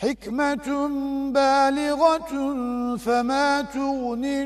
حكمة بالغة فما تغني